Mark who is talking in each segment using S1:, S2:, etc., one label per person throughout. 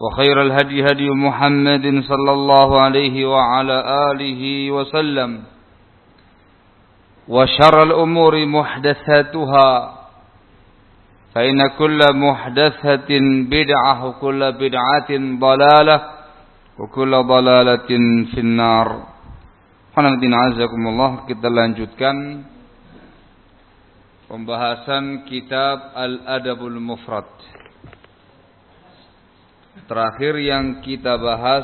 S1: وخير الهدي هدي محمد صلى الله عليه وعلى آله وسلم وشر الأمور محدثاتها فإن كل محدثة بدعة وكل بدعة ضلالة وكل ضلالة في النار Hanatin azakumullah kita lanjutkan pembahasan kitab Al-Adabul Mufrad. Terakhir yang kita bahas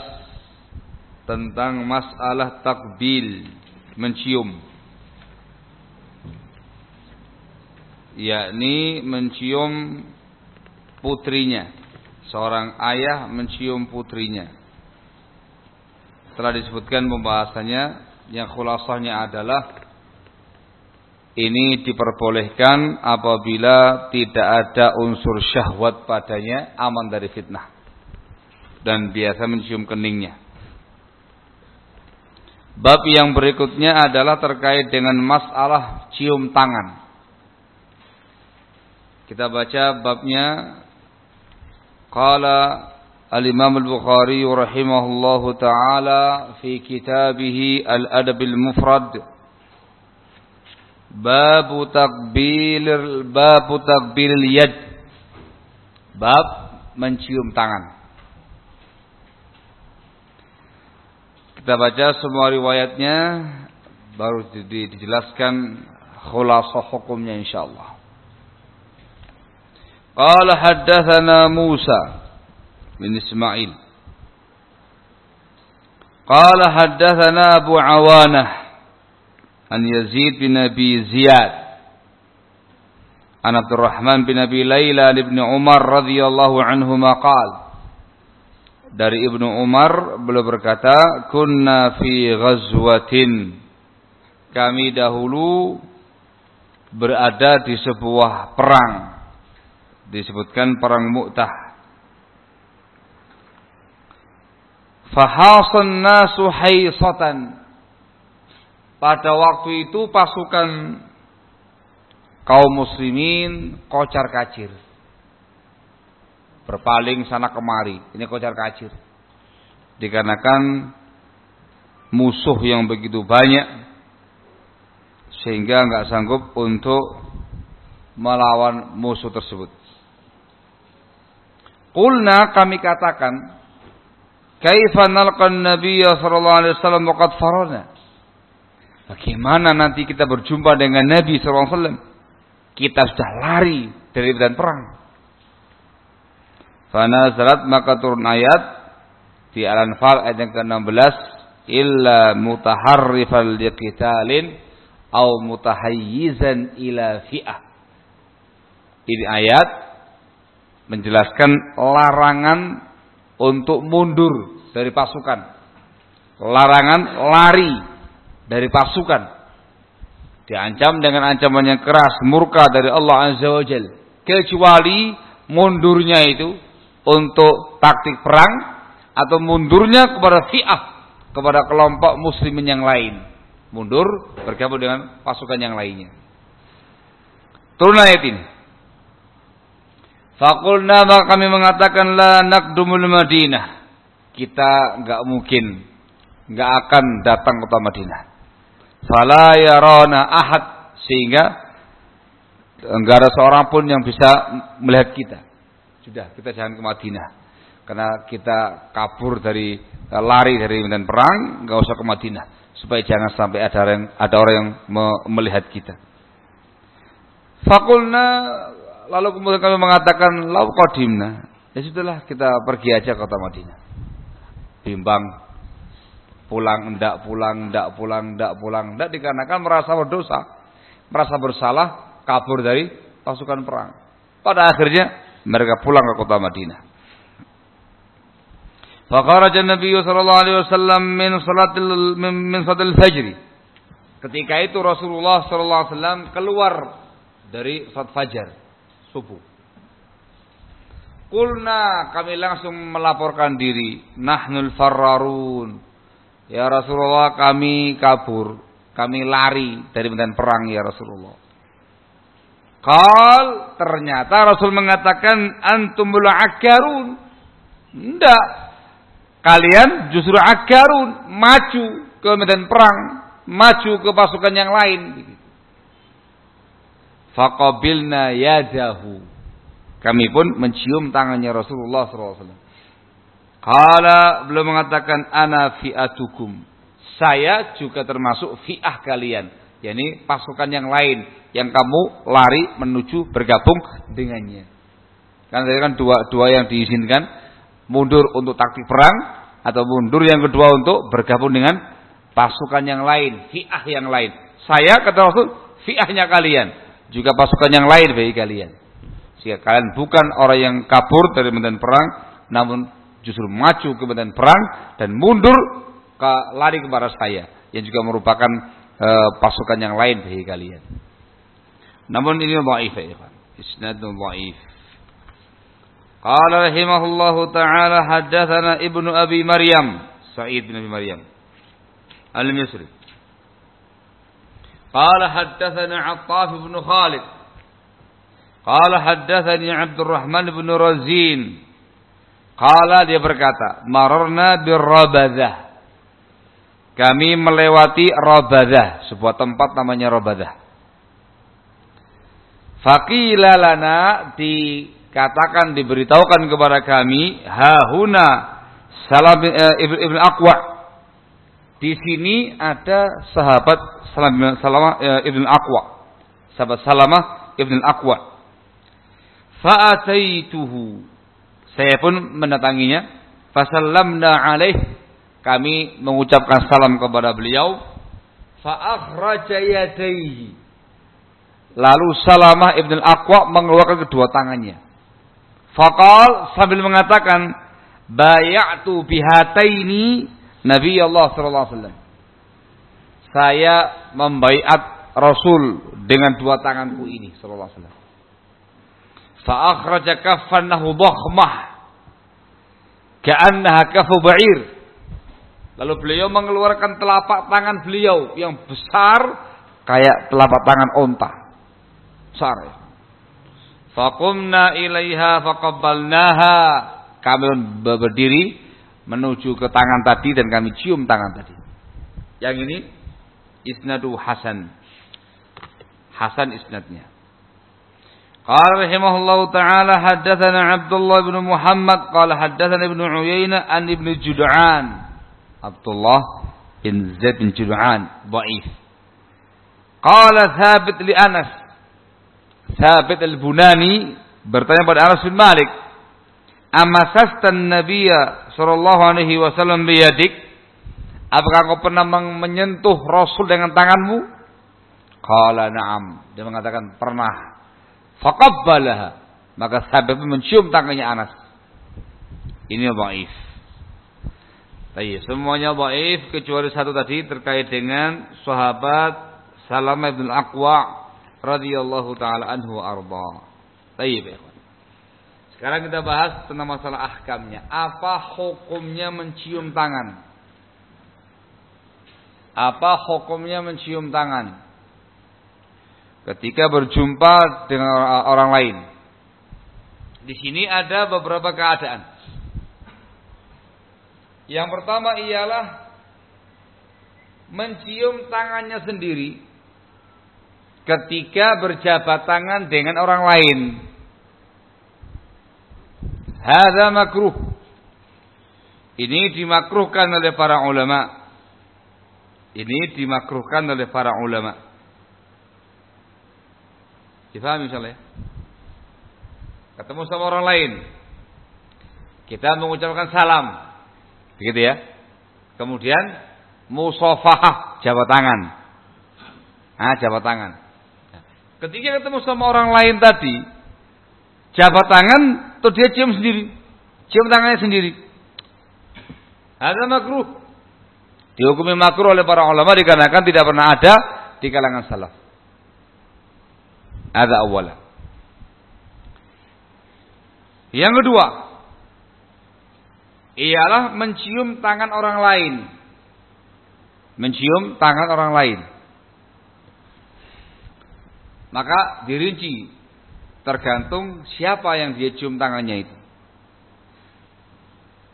S1: tentang masalah takbil, mencium. Yakni mencium putrinya. Seorang ayah mencium putrinya. Telah disebutkan pembahasannya yang khulasahnya adalah ini diperbolehkan apabila tidak ada unsur syahwat padanya aman dari fitnah dan biasa mencium keningnya. Bab yang berikutnya adalah terkait dengan masalah cium tangan. Kita baca babnya Qala Al-Imam Al-Bukhari rahimahullahu taala fi kitabih Al-Adab Al-Mufrad Babu takbil babu takbil yad. Bab mencium tangan. Kita baca semua riwayatnya baru dijelaskan khulasah hukumnya insyaallah. Qala haddatsana Musa bin Ismail. Qala haddatsana Abu Awanah عن يزيد بن أبي زياد عن عبد الرحمن بن أبي ليلى لابن عمر رضي الله عنهما قال dari Ibnu Umar beliau berkata kunna fi ghazwatin. Kami dahulu berada di sebuah perang. Disebutkan perang Mu'tah. Fahasan nasu haysatan pada waktu itu pasukan kaum muslimin kocar kacir. Berpaling sana kemari. Ini kocar kacir. Dikarenakan musuh yang begitu banyak. Sehingga nggak sanggup untuk melawan musuh tersebut. Kulna kami katakan. Kaifa nalqan Nabiya sallallahu alaihi wasallam waqad farana. Bagaimana nanti kita berjumpa dengan Nabi SAW? Kita sudah lari dari medan perang. Fana salat maka turun ayat di Al-Anfal ayat yang ke-16 illa mutaharrifal liqitalin au mutahayyizan ila fi'ah. Ini ayat menjelaskan larangan untuk mundur dari pasukan. Larangan lari dari pasukan. Diancam dengan ancaman yang keras, murka dari Allah Azza wa Jal. Kecuali mundurnya itu untuk taktik perang atau mundurnya kepada fi'ah, kepada kelompok muslimin yang lain. Mundur bergabung dengan pasukan yang lainnya. Turun ayat ini. Fakulna maka kami mengatakan la nakdumul Madinah. Kita enggak mungkin enggak akan datang ke kota Madinah fala yarana ahad sehingga enggak ada seorang pun yang bisa melihat kita. Sudah, kita jangan ke Madinah. Karena kita kabur dari lari dari medan perang, enggak usah ke Madinah supaya jangan sampai ada orang ada orang yang melihat kita. Fakulna lalu kemudian kami mengatakan lau qadimna. Ya sudahlah kita pergi aja ke kota Madinah. Bimbang pulang, ndak pulang, ndak pulang, ndak pulang, ndak dikarenakan merasa berdosa, merasa bersalah, kabur dari pasukan perang. Pada akhirnya mereka pulang ke kota Madinah. Faqaraja Nabi sallallahu alaihi wasallam min salatil min, salatil fajr. Ketika itu Rasulullah sallallahu alaihi wasallam keluar dari salat fajar subuh. Kulna kami langsung melaporkan diri. Nahnul farrarun. Ya Rasulullah kami kabur. Kami lari dari medan perang ya Rasulullah. Kal ternyata Rasul mengatakan antumul akarun. Tidak. Kalian justru akarun. Maju ke medan perang. Maju ke pasukan yang lain. Faqabilna yadahu kami pun mencium tangannya Rasulullah SAW. Kala belum mengatakan ana fi'atukum. Saya juga termasuk fi'ah kalian. Yakni pasukan yang lain yang kamu lari menuju bergabung dengannya. Karena tadi kan dua dua yang diizinkan mundur untuk taktik perang atau mundur yang kedua untuk bergabung dengan pasukan yang lain, fi'ah yang lain. Saya kata Rasul, fi'ahnya kalian, juga pasukan yang lain bagi kalian. Sehingga kalian bukan orang yang kabur dari medan perang, namun justru maju ke medan perang dan mundur ke lari kepada saya yang juga merupakan e, pasukan yang lain bagi kalian. Namun ini dhaif ya ikhwan. Isnadun dhaif. Qala rahimahullahu taala haddatsana Ibnu Abi Maryam, Sa'id bin Abi Maryam. Al-Misri. Qala haddatsana Attaf bin Khalid Qala haddatsani Abdurrahman bin Razin. Qala dia berkata, mararna birrabadah. Kami melewati Rabadah, sebuah tempat namanya Rabadah. Faqila lana dikatakan diberitahukan kepada kami hahuna Salam uh, Ibn, Ibn Aqwa. Di sini ada sahabat Salam, Salamah uh, Ibn Aqwa. Sahabat Salamah Ibn Aqwa. Fa'ataituhu. Saya pun mendatanginya. Fasallamna alaih. Kami mengucapkan salam kepada beliau. Fa'akhraja yadaihi. Lalu Salamah Ibn Al-Aqwa mengeluarkan kedua tangannya. Faqal sambil mengatakan, Bayatu bihataini Nabi Allah sallallahu alaihi wasallam. Saya membaiat Rasul dengan dua tanganku ini sallallahu alaihi wasallam. Dhakhmah. Ka'annaha kafu ba'ir. Lalu beliau mengeluarkan telapak tangan beliau yang besar kayak telapak tangan onta. Besar ya. Faqumna ilaiha faqabbalnaha. Kami berdiri menuju ke tangan tadi dan kami cium tangan tadi. Yang ini isnadu Hasan. Hasan isnadnya. قال رحمه الله تعالى حدثنا عبد الله بن محمد قال حدثنا ابن عيينة عن ابن جدعان Abdullah bin Zaid bin Jur'an dhaif. Qala Thabit li Anas. Thabit al-Bunani bertanya pada Anas bin Malik, "Amasastan nabiyya sallallahu alaihi wasallam biyadik?" Apakah kau pernah menyentuh Rasul dengan tanganmu? Qala na'am. Dia mengatakan pernah. Faqabbalaha. Maka sahabat mencium tangannya Anas. Ini dhaif. Tapi semuanya dhaif kecuali satu tadi terkait dengan sahabat Salamah bin Aqwa radhiyallahu taala anhu arda. Baik, Sekarang kita bahas tentang masalah ahkamnya. Apa hukumnya mencium tangan? Apa hukumnya mencium tangan? ketika berjumpa dengan orang lain. Di sini ada beberapa keadaan. Yang pertama ialah mencium tangannya sendiri ketika berjabat tangan dengan orang lain. Hada makruh. Ini dimakruhkan oleh para ulama. Ini dimakruhkan oleh para ulama. Difahami misalnya. Ketemu sama orang lain. Kita mengucapkan salam. Begitu ya. Kemudian musafahah jabat tangan. Ah, jabat tangan. Ketika ketemu sama orang lain tadi, jabat tangan tuh dia cium sendiri. Cium tangannya sendiri. Ada makruh. Dihukumi makruh oleh para ulama dikarenakan tidak pernah ada di kalangan salaf. Ada awalnya. Yang kedua, ialah mencium tangan orang lain. Mencium tangan orang lain. Maka dirinci tergantung siapa yang dia cium tangannya itu.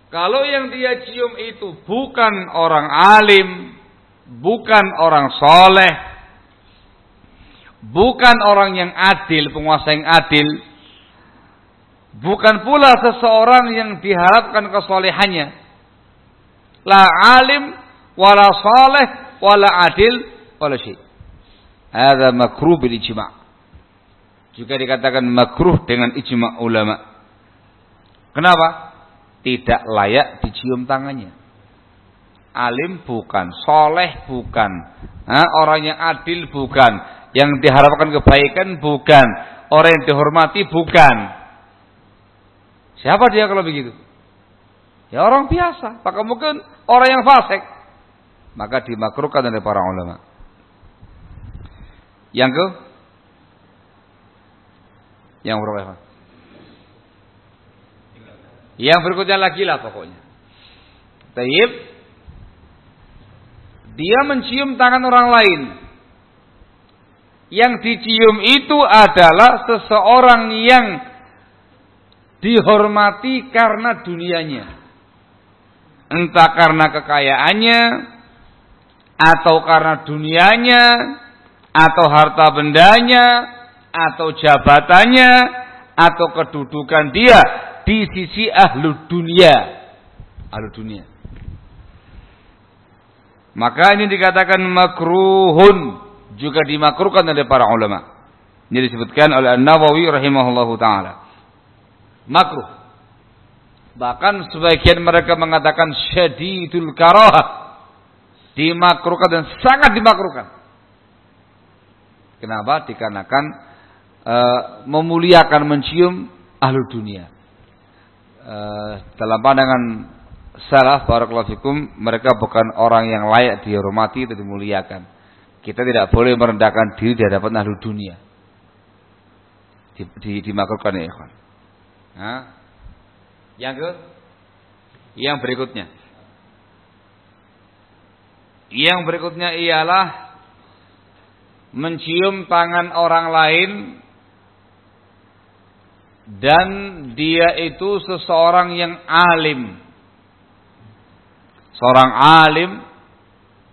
S1: Kalau yang dia cium itu bukan orang alim, bukan orang soleh, bukan orang yang adil, penguasa yang adil, bukan pula seseorang yang diharapkan kesolehannya. La alim, wala soleh, wala adil, wala syih. Ada makruh bil ijma' juga dikatakan makruh dengan ijma' ulama. Kenapa? tidak layak dicium tangannya. Alim bukan, soleh bukan, nah, orang yang adil bukan, yang diharapkan kebaikan bukan, orang yang dihormati bukan. Siapa dia kalau begitu? Ya orang biasa, maka mungkin orang yang fasik. Maka dimakruhkan oleh para ulama. Yang ke? Yang berapa? Yang berikutnya lagi lah pokoknya. Taib. Dia mencium tangan orang lain. Yang dicium itu adalah seseorang yang dihormati karena dunianya. Entah karena kekayaannya, atau karena dunianya, atau harta bendanya, atau jabatannya, atau kedudukan dia di sisi ahlu dunia. Ahlu dunia. Maka ini dikatakan makruhun. Juga dimakruhkan oleh para ulama. Ini disebutkan oleh An-Nawawi rahimahullahu ta'ala. Makruh. Bahkan sebagian mereka mengatakan syadidul karahah. Dimakruhkan dan sangat dimakruhkan. Kenapa? Dikarenakan uh, memuliakan mencium ahlu dunia. Eh, dalam pandangan salaf barakallahu fikum mereka bukan orang yang layak dihormati atau dimuliakan. Kita tidak boleh merendahkan diri di hadapan ahli dunia. Di, di, dimakruhkan ya ikhwan. Nah, yang ke yang berikutnya. Yang berikutnya ialah mencium tangan orang lain dan dia itu seseorang yang alim. Seorang alim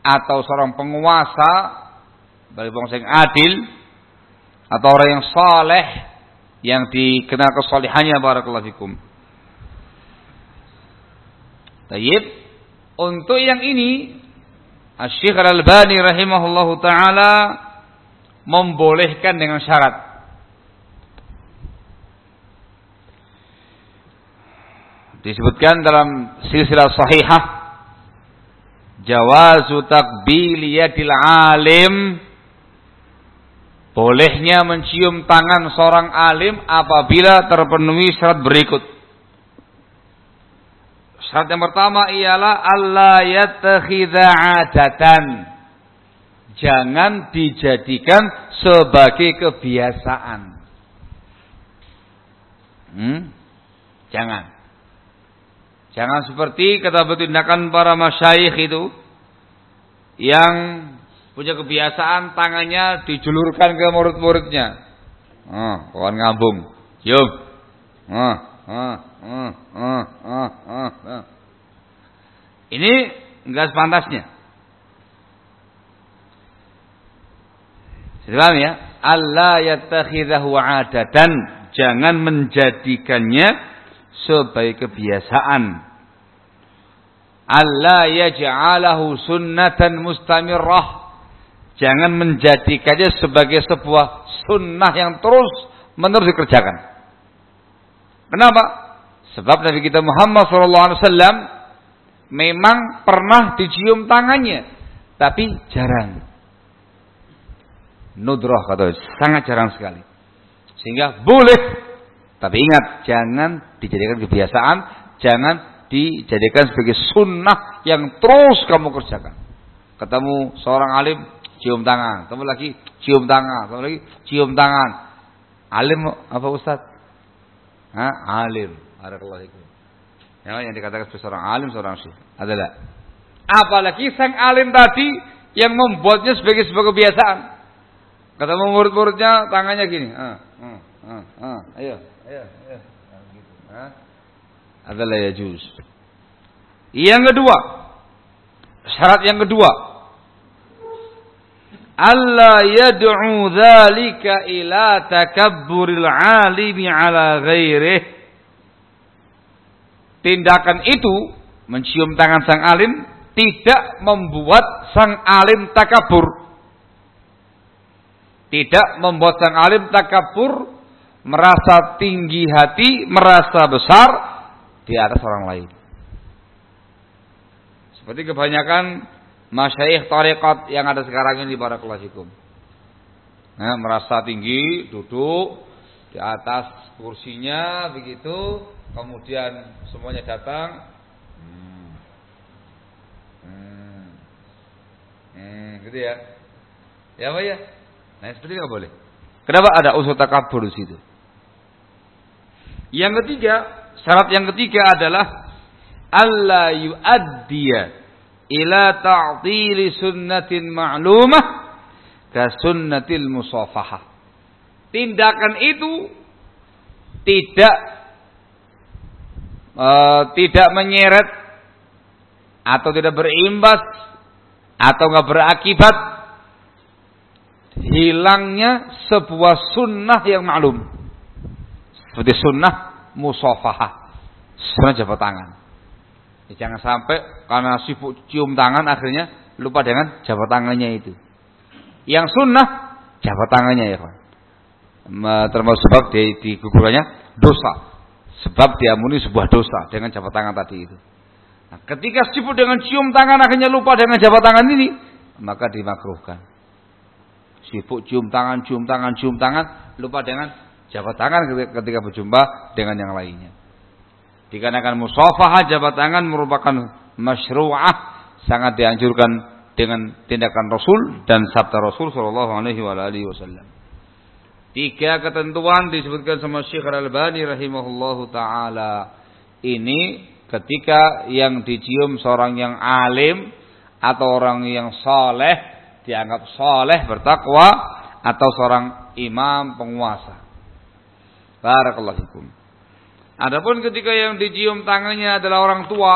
S1: atau seorang penguasa bagi bangsa yang adil atau orang yang saleh yang dikenal kesalehannya barakallahu fikum. Tayyib. Untuk yang ini Asy-Syaikh Al-Albani rahimahullahu taala membolehkan dengan syarat disebutkan dalam silsilah sahihah jawazu takbiliyadil alim bolehnya mencium tangan seorang alim apabila terpenuhi syarat berikut. Syarat yang pertama ialah Allah yattakhidha adatan. Jangan dijadikan sebagai kebiasaan. Hmm? jangan. Jangan seperti kata tindakan para masyayikh itu yang punya kebiasaan tangannya dijulurkan ke murid-muridnya. Oh, kawan ngambung. Yuk. Oh, oh, oh, oh, oh, oh. Ini enggak sepantasnya. Sudah ya? Allah yattakhidahu adatan. Jangan menjadikannya sebagai kebiasaan. Allah yaj'alahu sunnatan mustamirrah. Jangan menjadikannya sebagai sebuah sunnah yang terus menerus dikerjakan. Kenapa? Sebab Nabi kita Muhammad SAW memang pernah dicium tangannya, tapi jarang. Nudroh kata sangat jarang sekali. Sehingga boleh tapi ingat, jangan dijadikan kebiasaan, jangan dijadikan sebagai sunnah yang terus kamu kerjakan. Ketemu seorang alim, cium tangan. Ketemu lagi, cium tangan. Ketemu lagi, cium tangan. Alim apa Ustaz? Hah? Alim. Barakallahu Ya, yang dikatakan sebagai seorang alim, seorang syekh. Adalah. Apalagi sang alim tadi yang membuatnya sebagai sebuah kebiasaan. Ketemu murid-muridnya tangannya gini. Ah, ah, ah, ah. Ayo, ayo, ayo. Nah, gitu. Ah. Adalah ya juz. Yang kedua, syarat yang kedua, Allah yad'u dzalika ila takabburil alimi ala ghairihi tindakan itu mencium tangan sang alim tidak membuat sang alim takabur. Tidak membuat sang alim takabur, merasa tinggi hati, merasa besar di atas orang lain. Seperti kebanyakan masyaikh tarekat yang ada sekarang ini para kelasikum. Nah, merasa tinggi, duduk di atas kursinya begitu, kemudian semuanya datang hmm. Hmm. Hmm, gitu ya ya apa ya nah seperti itu boleh kenapa ada unsur takabur di situ yang ketiga syarat yang ketiga adalah Allah yu'addiya ila ta'tili sunnatin ma'lumah ka sunnatil musafahah. Tindakan itu tidak uh, tidak menyeret atau tidak berimbas atau nggak berakibat hilangnya sebuah sunnah yang maklum seperti sunnah musafahah. Sunnah jabat tangan ya, jangan sampai karena sibuk cium tangan akhirnya lupa dengan jabat tangannya itu yang sunnah jabat tangannya ya kan termasuk sebab di, di gugurannya dosa Sebab diampuni sebuah dosa dengan jabat tangan tadi itu. Nah, ketika sibuk dengan cium tangan akhirnya lupa dengan jabat tangan ini, maka dimakruhkan. Sibuk cium tangan, cium tangan, cium tangan, lupa dengan jabat tangan ketika berjumpa dengan yang lainnya. Dikarenakan musafahah jabat tangan merupakan masyru'ah, sangat dianjurkan dengan tindakan Rasul dan sabda Rasul sallallahu alaihi wasallam. Tiga ketentuan disebutkan sama Syekh Al-Albani rahimahullahu taala. Ini ketika yang dicium seorang yang alim atau orang yang soleh dianggap soleh bertakwa atau seorang imam penguasa. Barakallahu fikum. Adapun ketika yang dicium tangannya adalah orang tua,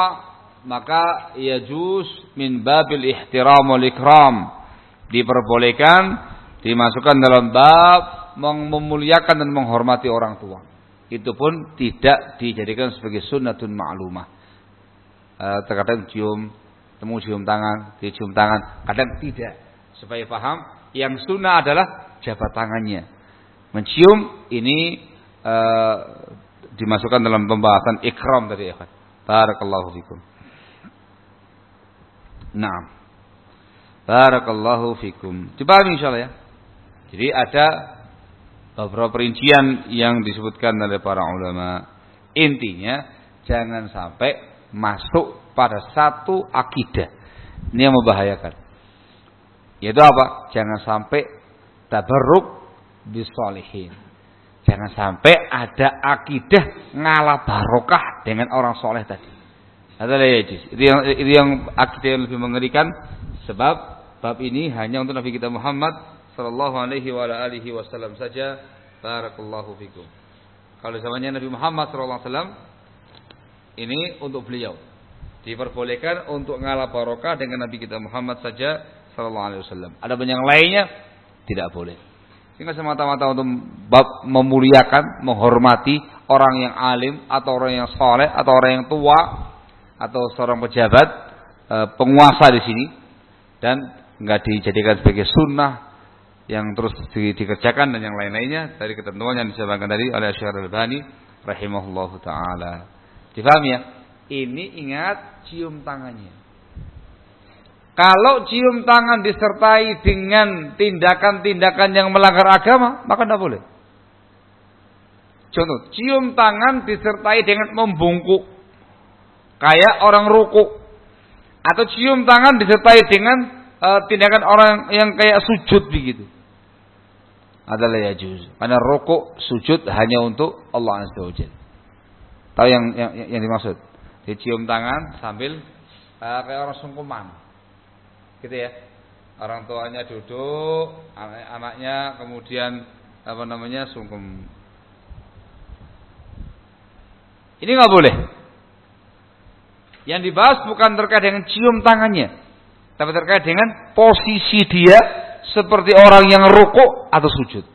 S1: maka ia juz min babil ihtiram wal ikram. Diperbolehkan dimasukkan dalam bab memuliakan dan menghormati orang tua. Itu pun tidak dijadikan sebagai sunnatun ma'lumah. E, terkadang cium, temu cium tangan, cium tangan, kadang tidak. Supaya paham, yang sunnah adalah jabat tangannya. Mencium ini e, dimasukkan dalam pembahasan ikram tadi ya. Barakallahu fikum. Naam. Barakallahu fikum. Coba insyaallah ya. Jadi ada beberapa perincian yang disebutkan oleh para ulama. Intinya jangan sampai masuk pada satu akidah. Ini yang membahayakan. Yaitu apa? Jangan sampai tabarruk bisolihin. Jangan sampai ada akidah ngalah barokah dengan orang soleh tadi. Itu yang itu yang akidah yang lebih mengerikan sebab bab ini hanya untuk Nabi kita Muhammad sallallahu alaihi wa alihi wasallam saja. Barakallahu fikum. Kalau zamannya Nabi Muhammad sallallahu alaihi wasallam ini untuk beliau. Diperbolehkan untuk ngalah barokah dengan Nabi kita Muhammad saja sallallahu alaihi wasallam. Ada banyak lainnya tidak boleh. Sehingga semata-mata untuk memuliakan, menghormati orang yang alim atau orang yang soleh atau orang yang tua atau seorang pejabat eh, penguasa di sini dan nggak dijadikan sebagai sunnah yang terus di, dikerjakan dan yang lain-lainnya dari ketentuan yang disebutkan tadi oleh Syekh Al-Albani rahimahullahu taala. Difahami ya? Ini ingat cium tangannya. Kalau cium tangan disertai dengan tindakan-tindakan yang melanggar agama, maka tidak boleh. Contoh, cium tangan disertai dengan membungkuk. kayak orang ruku. Atau cium tangan disertai dengan uh, tindakan orang yang kayak sujud begitu. Adalah ya juz. Karena ruku sujud hanya untuk Allah azza wajalla tahu yang yang, yang dimaksud? Dicium tangan sambil uh, kayak orang sungkuman gitu ya orang tuanya duduk anaknya kemudian apa namanya sungkem ini nggak boleh. Yang dibahas bukan terkait dengan cium tangannya, tapi terkait dengan posisi dia seperti orang yang rukuk atau sujud.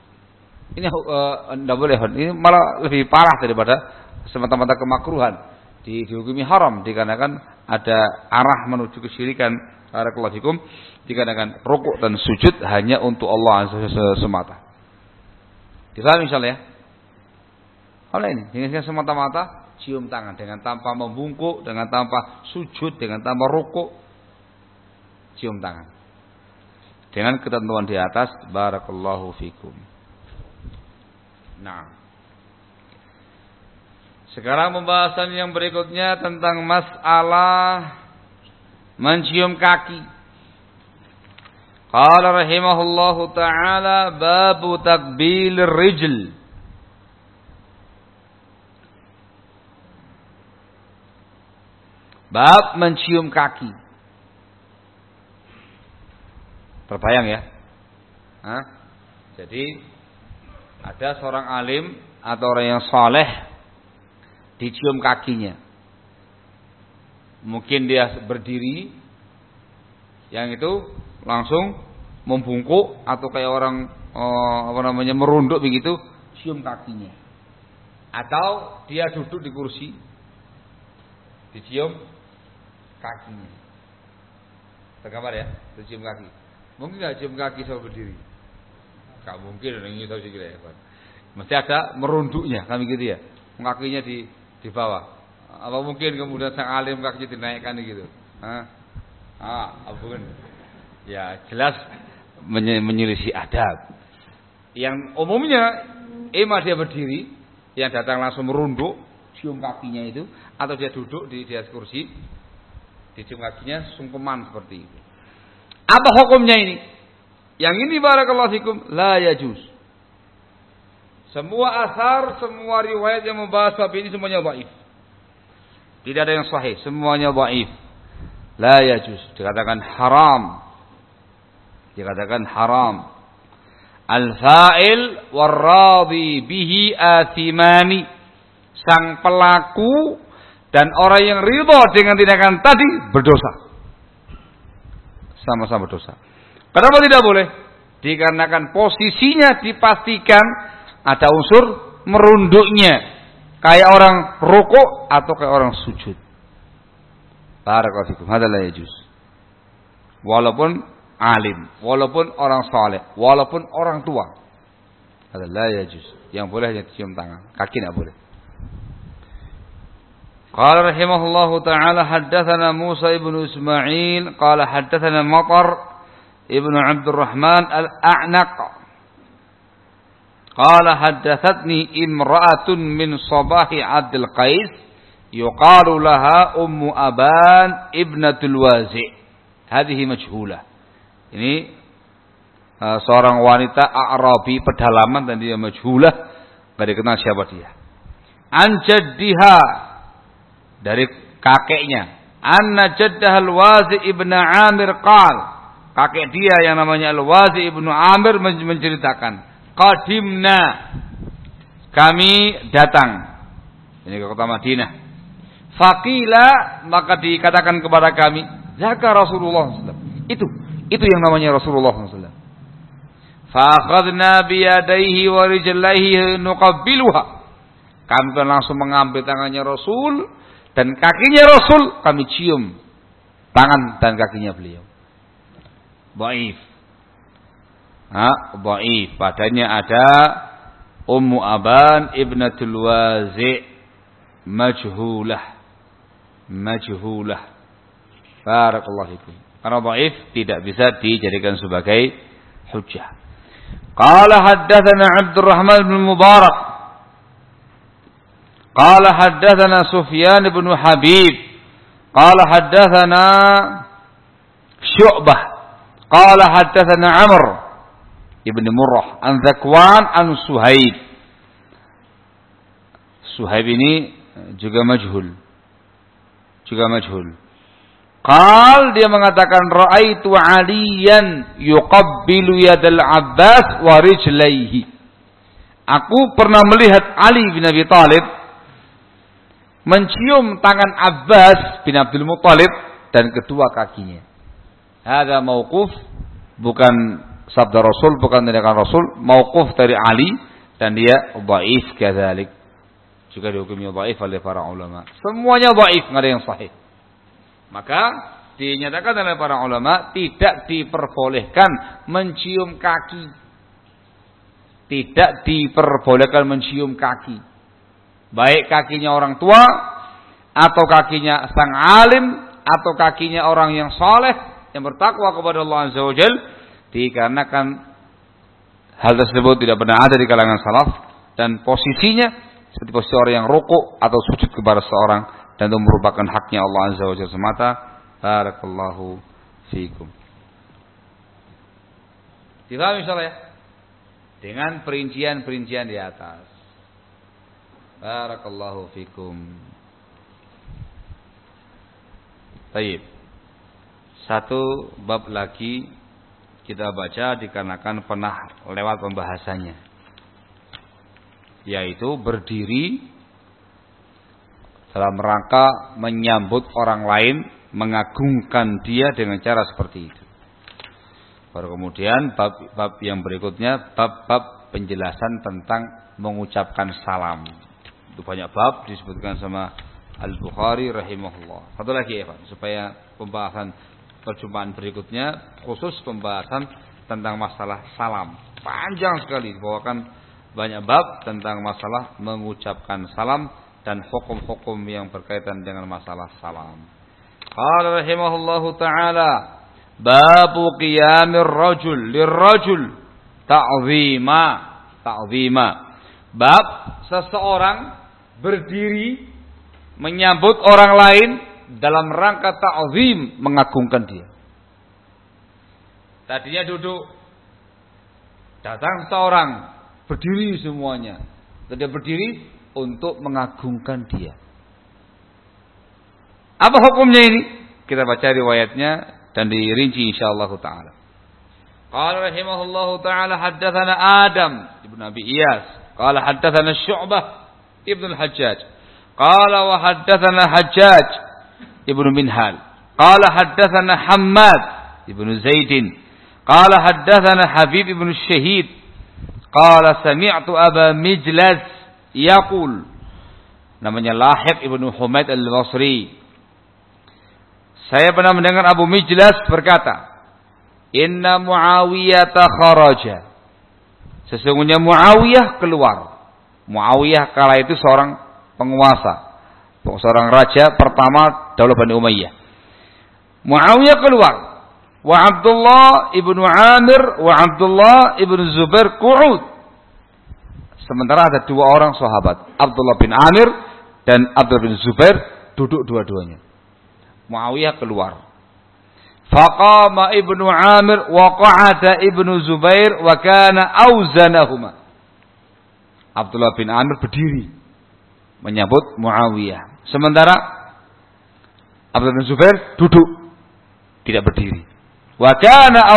S1: Ini uh, boleh. Ini malah lebih parah daripada semata-mata kemakruhan. Di, dihukumi haram dikarenakan ada arah menuju kesyirikan barakallahu fikum dikarenakan rukuk dan sujud hanya untuk Allah semata. Difahami misalnya ya? Oleh ini, dengan semata-mata cium tangan dengan tanpa membungkuk, dengan tanpa sujud, dengan tanpa rukuk, cium tangan. Dengan ketentuan di atas, barakallahu fikum. Nah. Sekarang pembahasan yang berikutnya tentang masalah mencium kaki. Qala rahimahullahu taala babu takbil rijl. Bab mencium kaki. Terbayang ya? Hah? Jadi ada seorang alim atau orang yang soleh dicium kakinya. Mungkin dia berdiri, yang itu langsung membungkuk atau kayak orang oh, apa namanya merunduk begitu, cium kakinya. Atau dia duduk di kursi, dicium kakinya. Tergambar ya, cium kaki. Mungkin nggak cium kaki sambil berdiri. Gak mungkin ini tahu sih ya, Mesti ada merunduknya, kami gitu ya. Kakinya di di bawah. Apa mungkin kemudian sang alim kakinya dinaikkan gitu? Hah? Ah, bukan. Ya, jelas menyelisih adab. Yang umumnya emang dia berdiri, yang datang langsung merunduk, cium kakinya itu, atau dia duduk di, di atas kursi, Dicium kakinya sungkeman seperti itu. Apa hukumnya ini? Yang ini barakallahu fikum la yajuz. Semua asar, semua riwayat yang membahas bab ini semuanya dhaif. Tidak ada yang sahih, semuanya dhaif. La yajuz, dikatakan haram. Dikatakan haram. Al-fa'il warradi bihi athimani. Sang pelaku dan orang yang ridho dengan tindakan tadi berdosa. Sama-sama berdosa. Kenapa tidak boleh? Dikarenakan posisinya dipastikan ada unsur merunduknya Kayak orang rukuk atau kayak orang sujud. Barakallahu Hadza la yajuz. Walaupun alim, walaupun orang saleh, walaupun orang tua. Hadza la yajuz. Yang boleh hanya cium tangan, kaki tidak boleh. قال رحمه الله تعالى حدثنا موسى بن إسماعيل قال حدثنا مطر ابن عبد الرحمن الأعنق Qala haddathatni imra'atun min sabahi Abdul Qais yuqalu laha Ummu Aban ibnatul Wazi. Hadhihi majhula. Ini uh, seorang wanita Arabi pedalaman dan dia majhula. enggak kenal siapa dia. Anjaddiha dari kakeknya. Anna jaddah al-Wazi ibn Amir qal. Kakek dia yang namanya Al-Wazi ibn Amir menceritakan Qadimna. Kami datang. Ini ke kota Madinah. Fakila maka dikatakan kepada kami. Zaka Rasulullah SAW. Itu. Itu yang namanya Rasulullah SAW. Fa'akhadna biyadaihi wa rijlaihi nuqabbiluha. Kami pun langsung mengambil tangannya Rasul dan kakinya Rasul kami cium tangan dan kakinya beliau. Baif ha dhaif. Padanya ada Ummu Aban ibnatul Wazi majhulah. Majhulah. Barakallahu fikum. Karena dhaif tidak bisa dijadikan sebagai hujjah. Qala haddatsana Abdurrahman bin Mubarak. Qala haddatsana Sufyan bin Habib. Qala haddatsana Syu'bah. Qala haddatsana Amr. Ibnu Murrah, an Zakwan, an Suhaib. Suhaib ini juga majhul. Juga majhul. Qal dia mengatakan raaitu Aliyan yuqabbilu yadal Abbas wa rijlaihi. Aku pernah melihat Ali bin Abi Thalib mencium tangan Abbas bin Abdul Muthalib dan kedua kakinya. Ada mauquf bukan sabda Rasul, bukan tindakan Rasul, mauquf dari Ali dan dia dhaif kadzalik. Juga dihukumi dhaif oleh para ulama. Semuanya dhaif, enggak ada yang sahih. Maka dinyatakan oleh para ulama tidak diperbolehkan mencium kaki. Tidak diperbolehkan mencium kaki Baik kakinya orang tua atau kakinya sang alim atau kakinya orang yang soleh yang bertakwa kepada Allah Azza wa Jal dikarenakan hal tersebut tidak pernah ada di kalangan salaf dan posisinya seperti posisi orang yang rukuk atau sujud kepada seorang dan itu merupakan haknya Allah Azza wa Jalla semata. Barakallahu fiikum. Difahami insyaallah ya? Dengan perincian-perincian di atas. Barakallahu fikum. Baik. Satu bab lagi kita baca dikarenakan pernah lewat pembahasannya. Yaitu berdiri dalam rangka menyambut orang lain, mengagungkan dia dengan cara seperti itu. Baru kemudian bab, bab yang berikutnya bab-bab penjelasan tentang mengucapkan salam. Itu banyak bab disebutkan sama Al-Bukhari rahimahullah. Satu lagi ya Pak, supaya pembahasan perjumpaan berikutnya khusus pembahasan tentang masalah salam. Panjang sekali dibawakan banyak bab tentang masalah mengucapkan salam dan hukum-hukum yang berkaitan dengan masalah salam. Qala rahimahullahu taala babu qiyamir rajul lirrajul ta'zima ta'zima bab seseorang berdiri menyambut orang lain dalam rangka ta'zim mengagungkan dia. Tadinya duduk, datang seorang, berdiri semuanya. Dia berdiri untuk mengagungkan dia. Apa hukumnya ini? Kita baca riwayatnya dan dirinci insyaallah taala. Qala rahimahullahu taala haddatsana Adam ibn Abi Iyas, qala haddatsana Syu'bah ibn al-Hajjaj, qala wa haddatsana Hajjaj Ibnu Minhal. Qala haddathana Hammad Ibnu Zaidin. Qala haddathana Habib Ibnu Syahid. Qala sami'tu Aba Mijlas yaqul. Namanya Lahib Ibnu Humaid Al-Basri. Saya pernah mendengar Abu Mijlas berkata, "Inna Muawiyah kharaja." Sesungguhnya Muawiyah keluar. Muawiyah kala itu seorang penguasa seorang raja pertama Daulah Bani Umayyah. Muawiyah keluar. Wa Abdullah ibnu Amir wa Abdullah ibnu Zubair ku'ud. Sementara ada dua orang sahabat, Abdullah bin Amir dan Abdullah bin Zubair duduk dua-duanya. Muawiyah keluar. Faqama ibnu Amir wa qa'ada ibnu Zubair wa kana auzanahuma. Abdullah bin Amir berdiri menyambut Muawiyah. Sementara Abdullah bin Zubair duduk tidak berdiri. Wa kana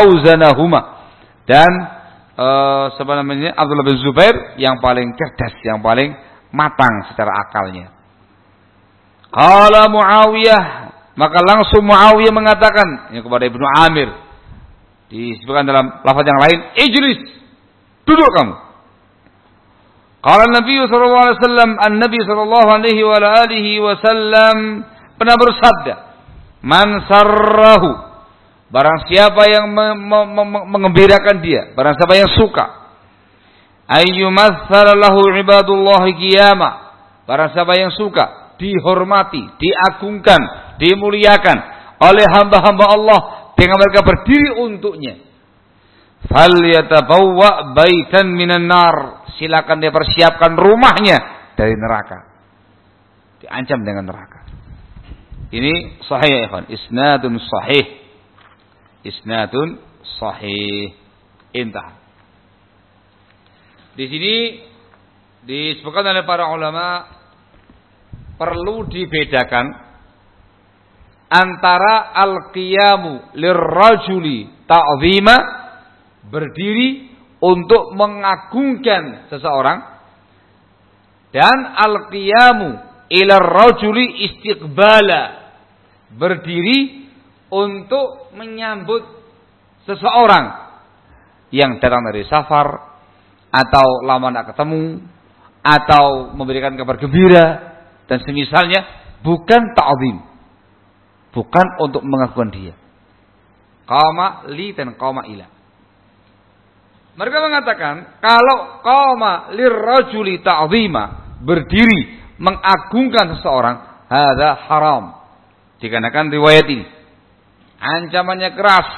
S1: auzanahuma dan uh, Abdullah bin Zubair yang paling cerdas, yang paling matang secara akalnya. Qala Muawiyah, maka langsung Muawiyah mengatakan ya, kepada Ibnu Amir disebutkan dalam lafaz yang lain, "Ijlis, duduk kamu." Qala Nabi sallallahu alaihi wasallam, An-Nabi sallallahu alaihi wa alihi wasallam pernah bersabda, "Man sarrahu" Barang siapa yang mengembirakan dia, barang siapa yang suka ayyumathal lahu ibadullah qiyamah. Barang siapa yang suka dihormati, diagungkan, dimuliakan oleh hamba-hamba Allah dengan mereka berdiri untuknya. Fal yatabawwa baitan minan nar silakan dia persiapkan rumahnya dari neraka. Diancam dengan neraka. Ini sahih ya ikhwan. Isnadun sahih. Isnadun sahih. Intah. Di sini disebutkan oleh para ulama perlu dibedakan antara al-qiyamu lirrajuli ta'zima berdiri untuk mengagungkan seseorang. Dan al-qiyamu ila rajuli istiqbala. Berdiri untuk menyambut seseorang yang datang dari safar atau lama tidak ketemu atau memberikan kabar gembira dan semisalnya bukan ta'zim. Bukan untuk mengagungkan dia. Qama li dan qama ila mereka mengatakan kalau qama lirrajuli ta'zima berdiri mengagungkan seseorang hadza haram dikarenakan riwayat ini ancamannya keras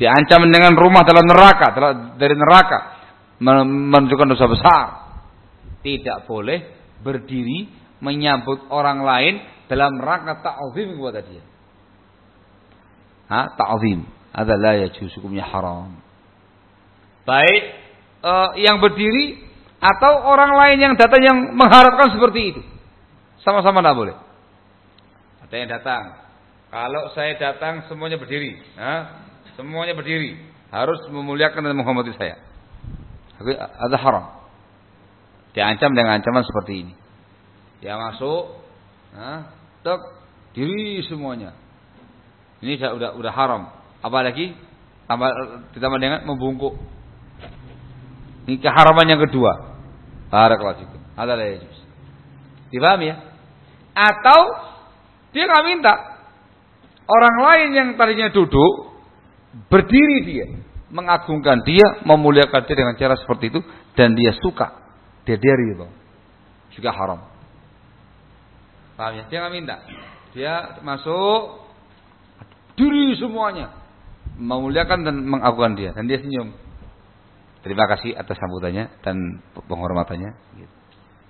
S1: diancam dengan rumah dalam neraka dari neraka menunjukkan dosa besar. Tidak boleh berdiri menyambut orang lain dalam rangka ta'zim kepada dia. Ha, ta'zim adalah ya hukumnya haram. Baik uh, yang berdiri atau orang lain yang datang yang mengharapkan seperti itu. Sama-sama tidak boleh. Ada yang datang. Kalau saya datang semuanya berdiri. Ha? Semuanya berdiri. Harus memuliakan dan menghormati saya ada haram. Diancam dengan ancaman seperti ini. Dia masuk, nah, tek, diri semuanya. Ini sudah udah, udah haram. Apalagi tambah ditambah dengan membungkuk. Ini keharaman yang kedua. Barakallahu fikum. Ada lagi. Dipahami ya? Atau dia nggak minta orang lain yang tadinya duduk berdiri dia mengagungkan dia, memuliakan dia dengan cara seperti itu dan dia suka. Dia dari itu. Juga haram. Paham ya? Dia nggak minta. Dia masuk diri semuanya memuliakan dan mengagungkan dia dan dia senyum. Terima kasih atas sambutannya dan penghormatannya.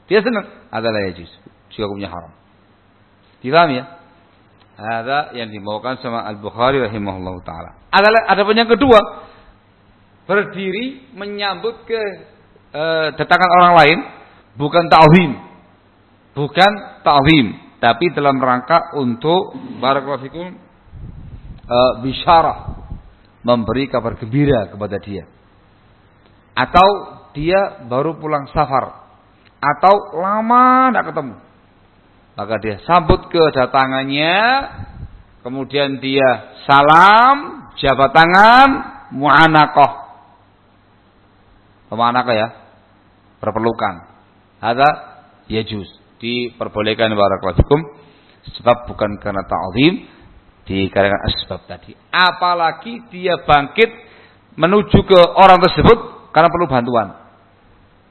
S1: Dia senang. Adalah ya Juga punya haram. Dipahami ya? Ada yang dibawakan sama Al Bukhari rahimahullah taala. Ada ada pun yang kedua, berdiri menyambut ke e, datangan orang lain bukan ta'zim. Bukan ta'zim, tapi dalam rangka untuk barakallahu fikum e, bisyarah memberi kabar gembira kepada dia. Atau dia baru pulang safar atau lama tidak ketemu. Maka dia sambut kedatangannya, kemudian dia salam, jabat tangan, mu'anaqah Pemanakah ya? Perpelukan. Ada yajuz. Diperbolehkan barakallahu sebab bukan karena ta'zim dikarenakan asbab tadi. Apalagi dia bangkit menuju ke orang tersebut karena perlu bantuan.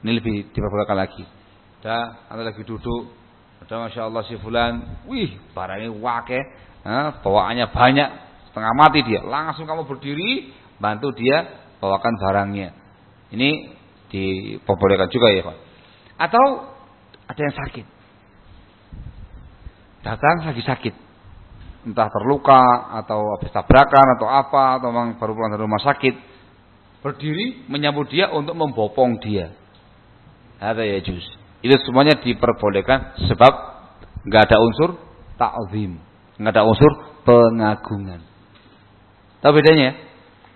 S1: Ini lebih diperbolehkan lagi. Dah, anda lagi duduk, ada masya Allah si fulan, wih barangnya wake, bawaannya banyak, setengah mati dia. Langsung kamu berdiri, bantu dia bawakan barangnya. Ini diperbolehkan juga ya Pak. Atau ada yang sakit. Datang lagi sakit. Entah terluka atau habis tabrakan atau apa atau memang baru pulang dari rumah sakit. Berdiri menyambut dia untuk membopong dia. Ada ya juz. Itu semuanya diperbolehkan sebab nggak ada unsur ta'zim, nggak ada unsur pengagungan. Tahu bedanya ya?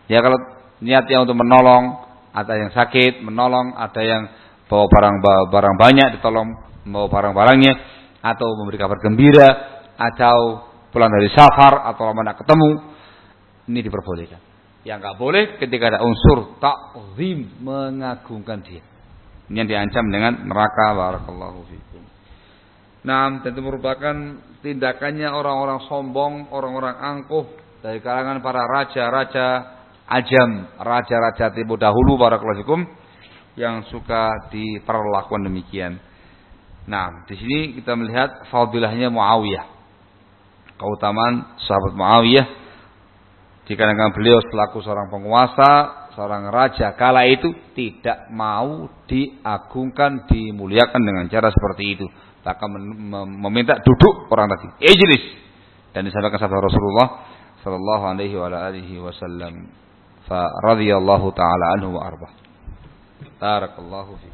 S1: Ya kalau niatnya untuk menolong ada yang sakit menolong, ada yang bawa barang barang banyak ditolong membawa barang-barangnya atau memberi kabar gembira atau pulang dari safar atau lama ketemu ini diperbolehkan. Yang nggak boleh ketika ada unsur takzim mengagungkan dia. Ini yang diancam dengan neraka barakallahu fikum. Nah, tentu merupakan tindakannya orang-orang sombong, orang-orang angkuh dari kalangan para raja-raja ajam raja-raja timur dahulu para klasikum yang suka diperlakukan demikian. Nah, di sini kita melihat fadilahnya Muawiyah. Keutamaan sahabat Muawiyah dikarenakan beliau selaku seorang penguasa, seorang raja kala itu tidak mau diagungkan, dimuliakan dengan cara seperti itu. Bahkan meminta duduk orang tadi. Ejlis. dan disampaikan sabda Rasulullah sallallahu alaihi wa alihi wasallam. Fa radhiyallahu taala anhu wa arba. Barakallahu fiik.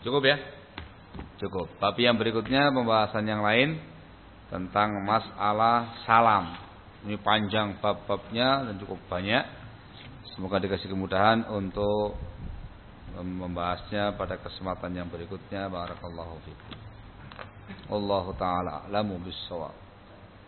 S1: Cukup ya? Cukup. Tapi yang berikutnya pembahasan yang lain tentang masalah salam. Ini panjang bab-babnya dan cukup banyak. Semoga dikasih kemudahan untuk membahasnya pada kesempatan yang berikutnya. Barakallahu fiikum. Wallahu taala alamu bissawab.